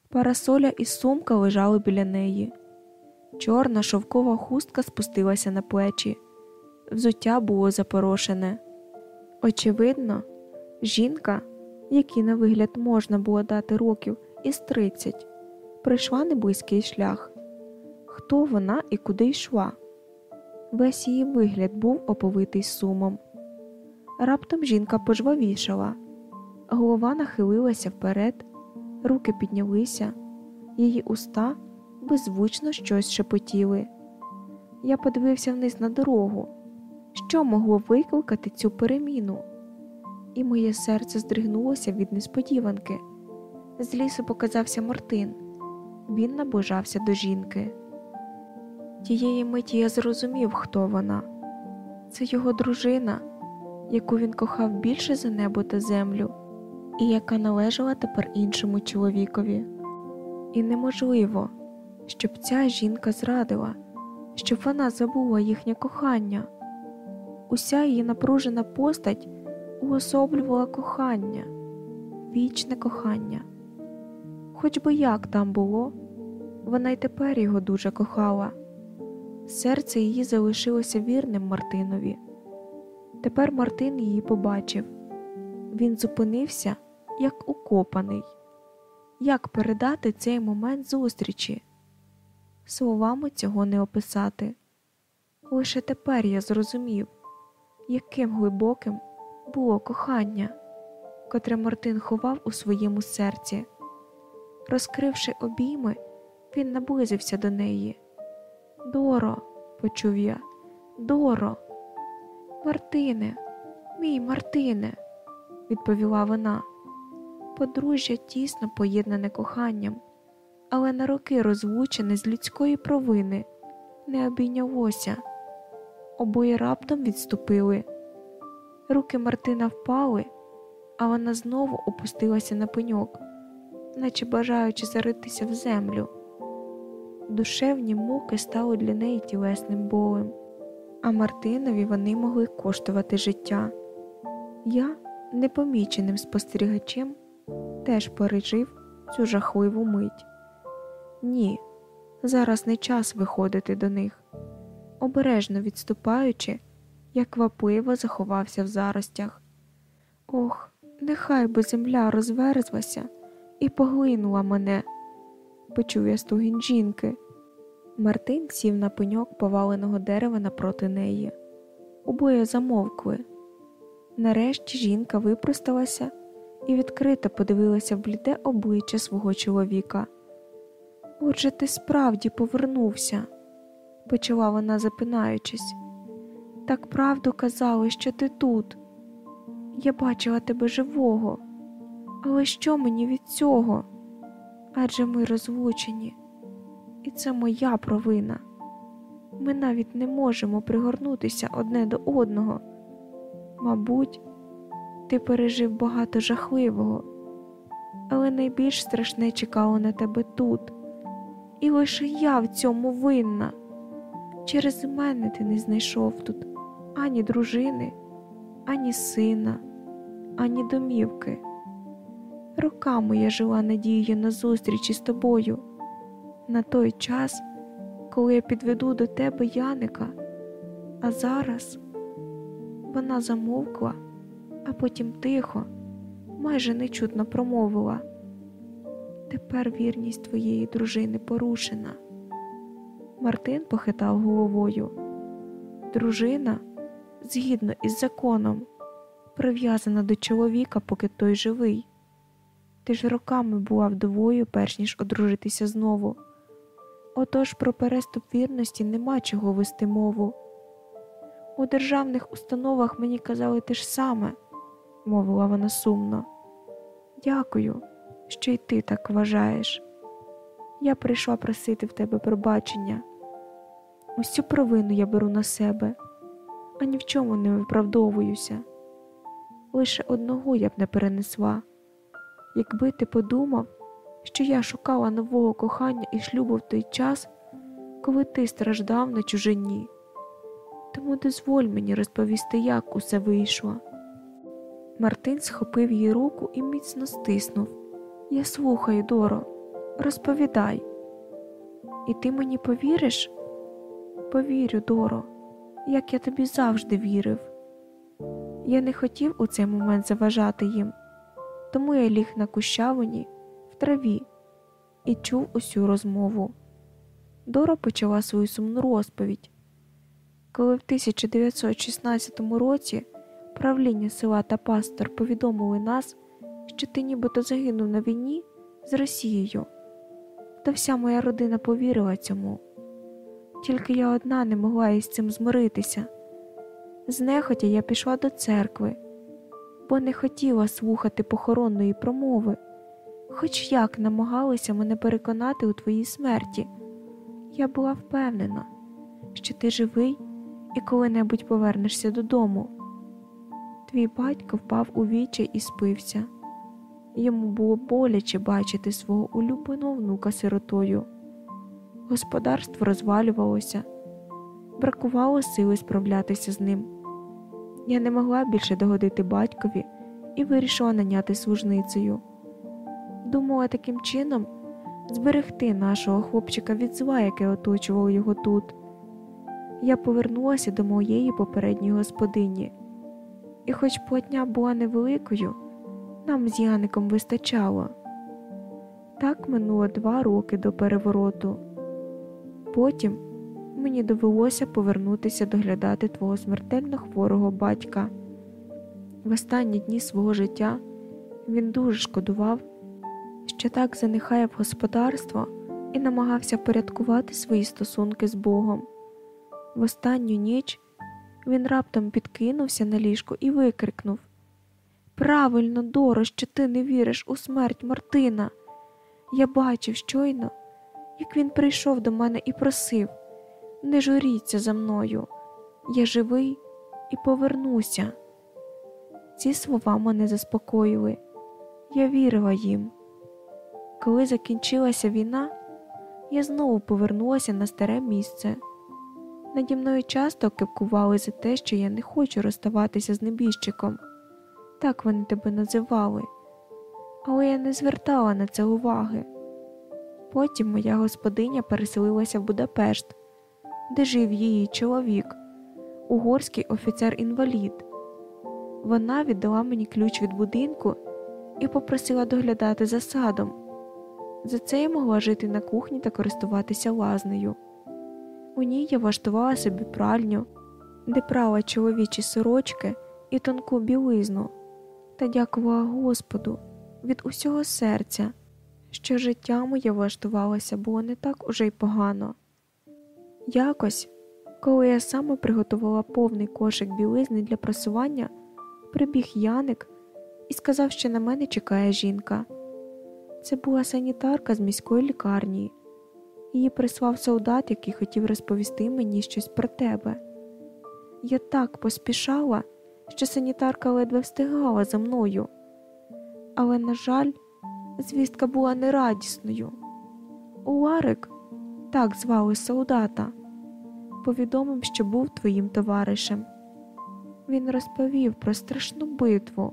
Парасоля і сумка лежали біля неї. Чорна шовкова хустка спустилася на плечі, взуття було запорошене. Очевидно, жінка, якій на вигляд можна було дати років із тридцять, пройшла неблизький шлях. Хто вона і куди йшла? Весь її вигляд був оповитий сумом. Раптом жінка пожвавішала, голова нахилилася вперед, руки піднялися, її уста беззвучно щось шепотіли. Я подивився вниз на дорогу, що могло викликати цю переміну, і моє серце здригнулося від несподіванки. З лісу показався Мартин. Він наближався до жінки. Тієї миті я зрозумів, хто вона. Це його дружина, яку він кохав більше за небо та землю, і яка належала тепер іншому чоловікові. І неможливо, щоб ця жінка зрадила, щоб вона забула їхнє кохання. Уся її напружена постать уособлювала кохання, вічне кохання. Хоч би як там було, вона й тепер його дуже кохала. Серце її залишилося вірним Мартинові. Тепер Мартин її побачив. Він зупинився, як укопаний. Як передати цей момент зустрічі? Словами цього не описати. Лише тепер я зрозумів, яким глибоким було кохання, котре Мартин ховав у своєму серці. Розкривши обійми, він наблизився до неї. Доро, почув я, Доро, Мартине, мій Мартине, відповіла вона. Подружжя тісно поєднане коханням, але на роки розлучене з людської провини, не обійнялося. Обоє раптом відступили. Руки Мартина впали, а вона знову опустилася на пеньок, наче бажаючи заритися в землю. Душевні муки стали для неї тілесним болем, а Мартинові вони могли коштувати життя. Я, непоміченим спостерігачем, теж пережив цю жахливу мить. Ні, зараз не час виходити до них. Обережно відступаючи, я квапливо заховався в заростях. Ох, нехай би земля розверзлася і поглинула мене почув я стогін жінки. Мартин сів на пеньок поваленого дерева напроти неї. Обоє замовкли. Нарешті жінка випросталася і відкрито подивилася в бліде обличчя свого чоловіка. Отже, ти справді повернувся, почала вона, запинаючись. Так правду казали, що ти тут. Я бачила тебе живого, але що мені від цього? Адже ми розлучені, і це моя провина. Ми навіть не можемо пригорнутися одне до одного. Мабуть, ти пережив багато жахливого, але найбільш страшне чекало на тебе тут, і лише я в цьому винна. Через мене ти не знайшов тут ані дружини, ані сина, ані домівки. Роками я жила надією на зустріч із тобою. На той час, коли я підведу до тебе Яника, а зараз вона замовкла, а потім тихо, майже нечутно промовила. Тепер вірність твоєї дружини порушена. Мартин похитав головою. Дружина, згідно із законом, прив'язана до чоловіка, поки той живий. Ти ж роками була вдовою, перш ніж одружитися знову. Отож про переступ вірності нема чого вести мову. У державних установах мені казали те ж саме, мовила вона сумно. Дякую, що й ти так вважаєш. Я прийшла просити в тебе пробачення. Усю провину я беру на себе, а ні в чому не виправдовуюся. Лише одного я б не перенесла, якби ти подумав, що я шукала нового кохання і шлюбу в той час, коли ти страждав на чужині. Тому дозволь мені розповісти, як усе вийшло. Мартин схопив її руку і міцно стиснув. Я слухаю, Доро, розповідай. І ти мені повіриш? Повірю, Доро, як я тобі завжди вірив. Я не хотів у цей момент заважати їм, тому я ліг на кущавині в траві і чув усю розмову. Дора почала свою сумну розповідь. Коли в 1916 році правління села та пастор повідомили нас, що ти нібито загинув на війні з Росією, то вся моя родина повірила цьому. Тільки я одна не могла із цим змиритися. Знехотя я пішла до церкви, бо не хотіла слухати похоронної промови, хоч як намагалися мене переконати у твоїй смерті. Я була впевнена, що ти живий і коли-небудь повернешся додому. Твій батько впав у вічі і спився. Йому було боляче бачити свого улюбленого внука сиротою. Господарство розвалювалося, бракувало сили справлятися з ним. Я не могла більше догодити батькові і вирішила наняти служницею. Думала таким чином зберегти нашого хлопчика від зла, яке оточувало його тут. Я повернулася до моєї попередньої господині, і, хоч платня була невеликою, нам з Яником вистачало. Так минуло два роки до перевороту. Потім мені довелося повернутися доглядати твого смертельно хворого батька. В останні дні свого життя він дуже шкодував, що так занихає в господарство і намагався порядкувати свої стосунки з Богом. В останню ніч він раптом підкинувся на ліжко і викрикнув Правильно, Доро, що ти не віриш у смерть Мартина. Я бачив щойно, як він прийшов до мене і просив не журіться за мною, я живий і повернуся. Ці слова мене заспокоїли, я вірила їм. Коли закінчилася війна, я знову повернулася на старе місце. Наді мною часто кепкували за те, що я не хочу розставатися з небіжчиком. Так вони тебе називали, але я не звертала на це уваги. Потім моя господиня переселилася в Будапешт, де жив її чоловік, угорський офіцер-інвалід. Вона віддала мені ключ від будинку і попросила доглядати за садом. За це я могла жити на кухні та користуватися лазнею. У ній я влаштувала собі пральню, де прала чоловічі сорочки і тонку білизну, та дякувала Господу від усього серця, що життя моє влаштувалося було не так уже й погано. Якось, коли я саме приготувала повний кошик білизни для прасування, прибіг Яник і сказав, що на мене чекає жінка. Це була санітарка з міської лікарні. Її прислав солдат, який хотів розповісти мені щось про тебе. Я так поспішала, що санітарка ледве встигала за мною, але, на жаль, звістка була нерадісною. Уларик, так звали солдата, повідомив, що був твоїм товаришем. Він розповів про страшну битву,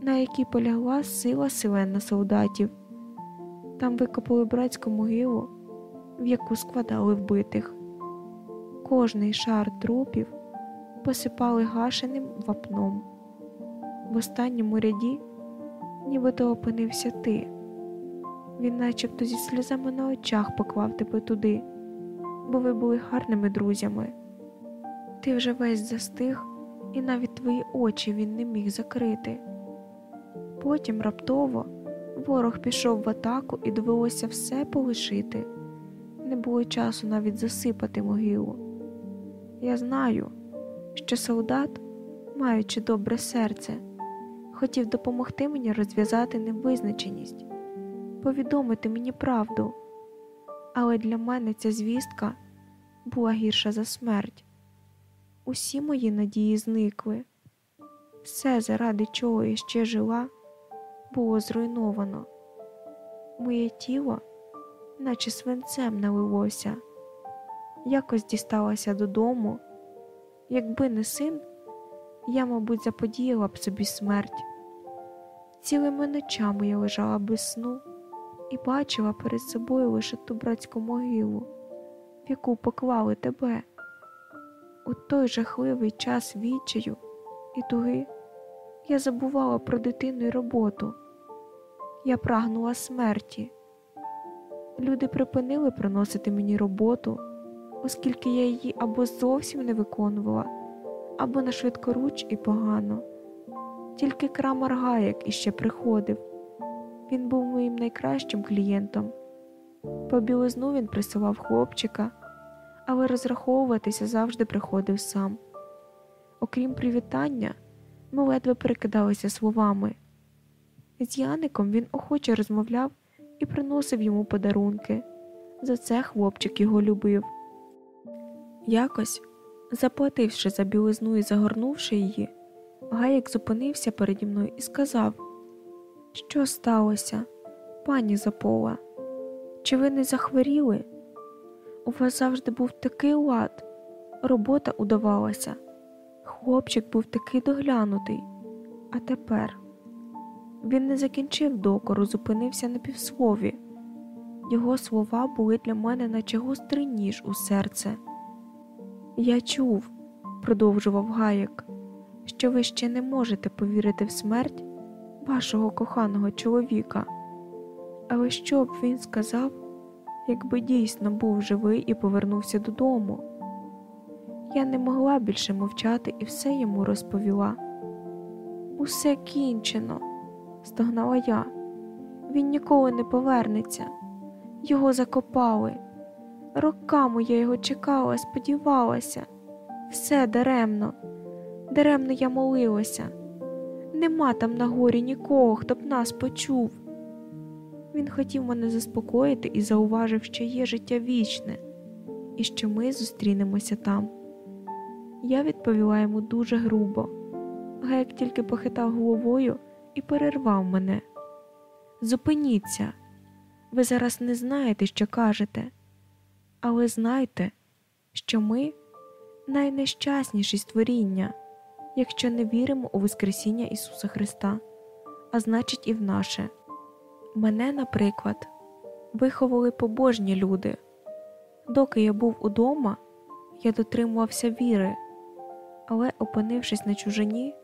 на якій полягла сила селена солдатів. Там викопали братську могилу, в яку складали вбитих. Кожний шар трупів посипали гашеним вапном. В останньому ряді нібито опинився ти. Він начебто зі сльозами на очах поклав тебе туди, бо ви були гарними друзями. Ти вже весь застиг, і навіть твої очі він не міг закрити. Потім раптово ворог пішов в атаку і довелося все полишити. Не було часу навіть засипати могилу. Я знаю, що солдат, маючи добре серце, хотів допомогти мені розв'язати невизначеність, повідомити мені правду, але для мене ця звістка була гірша за смерть. Усі мої надії зникли, все, заради чого я ще жила, було зруйновано. Моє тіло, наче свинцем налилося, якось дісталася додому. Якби не син, я, мабуть, заподіяла б собі смерть. Цілими ночами я лежала без сну і бачила перед собою лише ту братську могилу, в яку поклали тебе. У той жахливий час відчаю і туги я забувала про дитину і роботу. Я прагнула смерті. Люди припинили приносити мені роботу, оскільки я її або зовсім не виконувала, або на швидкоруч і погано. Тільки крамар Гаєк іще приходив. Він був моїм найкращим клієнтом. По білизну він присилав хлопчика, але розраховуватися завжди приходив сам. Окрім привітання, ми ледве перекидалися словами. З Яником він охоче розмовляв і приносив йому подарунки. За це хлопчик його любив. Якось, заплативши за білизну і загорнувши її, Гаєк зупинився переді мною і сказав, що сталося, пані Запола? Чи ви не захворіли? У вас завжди був такий лад, робота удавалася, хлопчик був такий доглянутий, а тепер він не закінчив докору, зупинився на півслові. Його слова були для мене, наче гострий ніж у серце. Я чув, продовжував Гаєк, що ви ще не можете повірити в смерть вашого коханого чоловіка. Але що б він сказав, якби дійсно був живий і повернувся додому? Я не могла більше мовчати і все йому розповіла. Усе кінчено, стогнала я. Він ніколи не повернеться. Його закопали. Роками я його чекала, сподівалася, все даремно, даремно я молилася. Нема там на горі нікого, хто б нас почув. Він хотів мене заспокоїти і зауважив, що є життя вічне, і що ми зустрінемося там. Я відповіла йому дуже грубо, Гек тільки похитав головою і перервав мене. Зупиніться, ви зараз не знаєте, що кажете, але знайте, що ми найнещасніші створіння, якщо не віримо у Воскресіння Ісуса Христа, а значить, і в наше. Мене, наприклад, виховали побожні люди. Доки я був удома, я дотримувався віри, але, опинившись на чужині,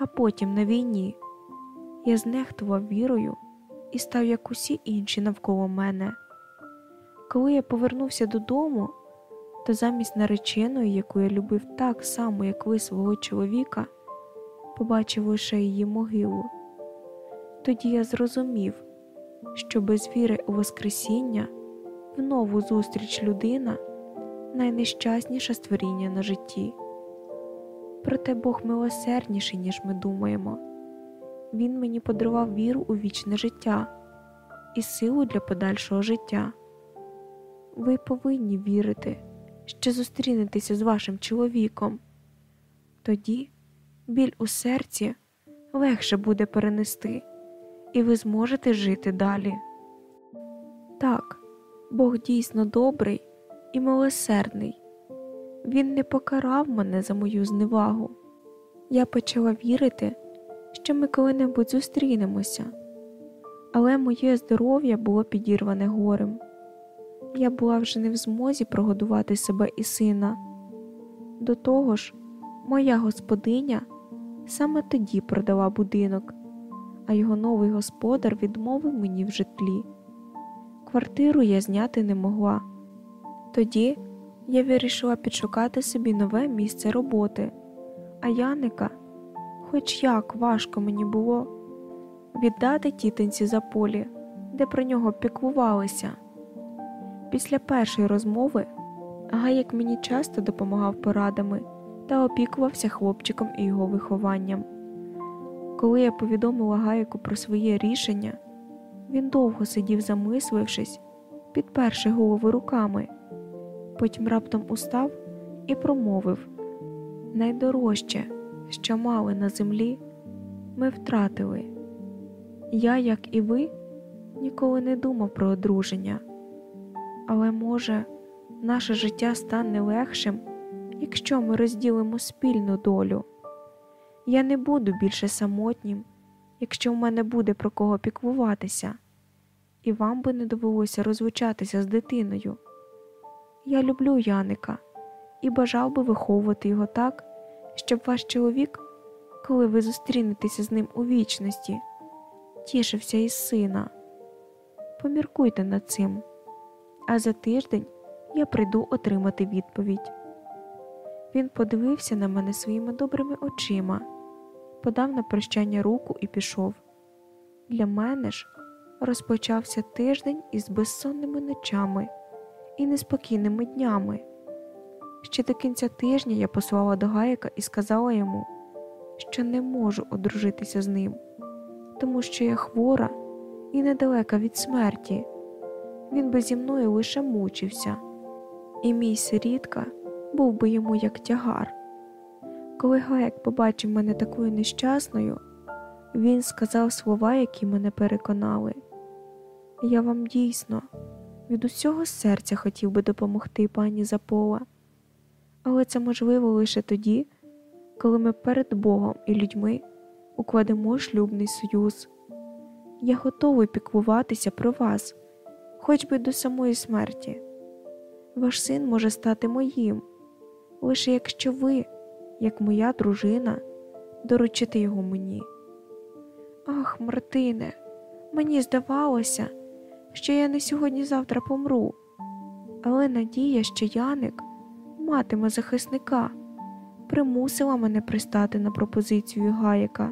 а потім на війні, я знехтував вірою і став як усі інші навколо мене. Коли я повернувся додому, то замість нареченої, яку я любив так само, як ви свого чоловіка, побачив лише її могилу. Тоді я зрозумів, що без віри у Воскресіння в нову зустріч людина найнещасніше створіння на житті. Проте Бог милосердніший, ніж ми думаємо. Він мені подарував віру у вічне життя і силу для подальшого життя. Ви повинні вірити, що зустрінетеся з вашим чоловіком. Тоді біль у серці легше буде перенести, і ви зможете жити далі. Так, Бог дійсно добрий і милосердний. Він не покарав мене за мою зневагу. Я почала вірити, що ми коли-небудь зустрінемося, але моє здоров'я було підірване горем. Я була вже не в змозі прогодувати себе і сина. До того ж, моя господиня саме тоді продала будинок, а його новий господар відмовив мені в житлі. Квартиру я зняти не могла. Тоді я вирішила підшукати собі нове місце роботи, а Яника, хоч як важко мені було, віддати тітинці за полі, де про нього піклувалися. Після першої розмови Гаяк мені часто допомагав порадами та опікувався хлопчиком і його вихованням. Коли я повідомила Гаяку про своє рішення, він довго сидів, замислившись, підперши голову руками, потім раптом устав і промовив найдорожче, що мали на землі, ми втратили. Я, як і ви, ніколи не думав про одруження, але, може, наше життя стане легшим, якщо ми розділимо спільну долю. Я не буду більше самотнім, якщо в мене буде про кого піклуватися, і вам би не довелося розлучатися з дитиною. Я люблю Яника і бажав би виховувати його так, щоб ваш чоловік, коли ви зустрінетеся з ним у вічності, тішився із сина. Поміркуйте над цим, а за тиждень я прийду отримати відповідь. Він подивився на мене своїми добрими очима, подав на прощання руку і пішов. Для мене ж розпочався тиждень із безсонними ночами і неспокійними днями. Ще до кінця тижня я послала до Гаяка і сказала йому, що не можу одружитися з ним, тому що я хвора і недалека від смерті. Він би зі мною лише мучився, і мій сирітка був би йому як тягар. Коли Гаяк побачив мене такою нещасною, він сказав слова, які мене переконали. Я вам дійсно від усього серця хотів би допомогти пані Запола, але це можливо лише тоді, коли ми перед Богом і людьми укладемо шлюбний союз. Я готовий піклуватися про вас, хоч би до самої смерті. Ваш син може стати моїм, лише якщо ви, як моя дружина, доручите його мені. Ах, Мартине, мені здавалося, що я не сьогодні-завтра помру, але надія, що Яник матиме захисника, примусила мене пристати на пропозицію Гаяка.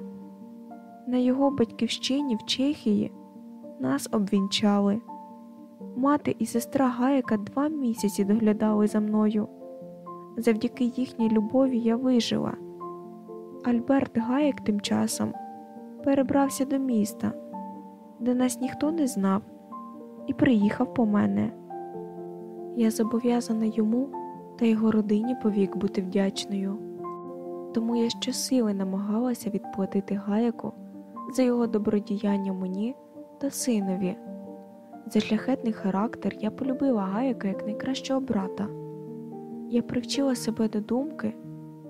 На його батьківщині в Чехії нас обвінчали. Мати і сестра Гаяка два місяці доглядали за мною. Завдяки їхній любові я вижила. Альберт Гаєк тим часом перебрався до міста, де нас ніхто не знав, і приїхав по мене. Я зобов'язана йому та його родині повік бути вдячною, тому я щосили намагалася відплатити Гаяку за його добродіяння мені та синові. За шляхетний характер я полюбила Гаяка як найкращого брата. Я привчила себе до думки,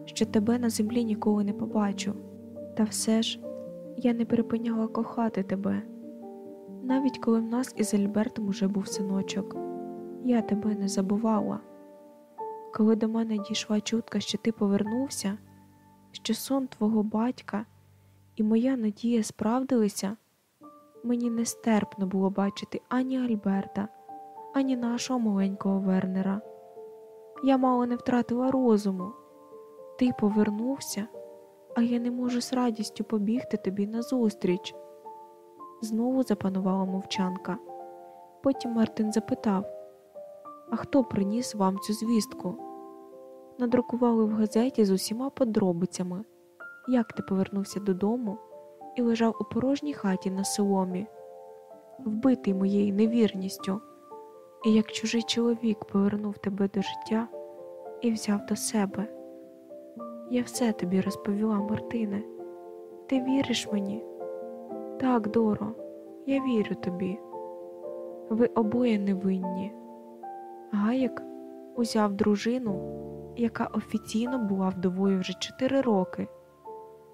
що тебе на землі ніколи не побачу, та все ж я не припиняла кохати тебе. Навіть коли в нас із Альбертом уже був синочок, я тебе не забувала. Коли до мене дійшла чутка, що ти повернувся, що сон твого батька і моя надія справдилися, мені нестерпно було бачити ані Альберта, ані нашого маленького Вернера. Я мало не втратила розуму. Ти повернувся, а я не можу з радістю побігти тобі назустріч. Знову запанувала мовчанка. Потім Мартин запитав А хто приніс вам цю звістку? Надрукували в газеті з усіма подробицями, як ти повернувся додому і лежав у порожній хаті на соломі, вбитий моєю невірністю, і як чужий чоловік повернув тебе до життя і взяв до себе. Я все тобі розповіла, Мартине. Ти віриш мені? Так, Доро, я вірю тобі. Ви обоє невинні. Гаєк узяв дружину, яка офіційно була вдовою вже чотири роки,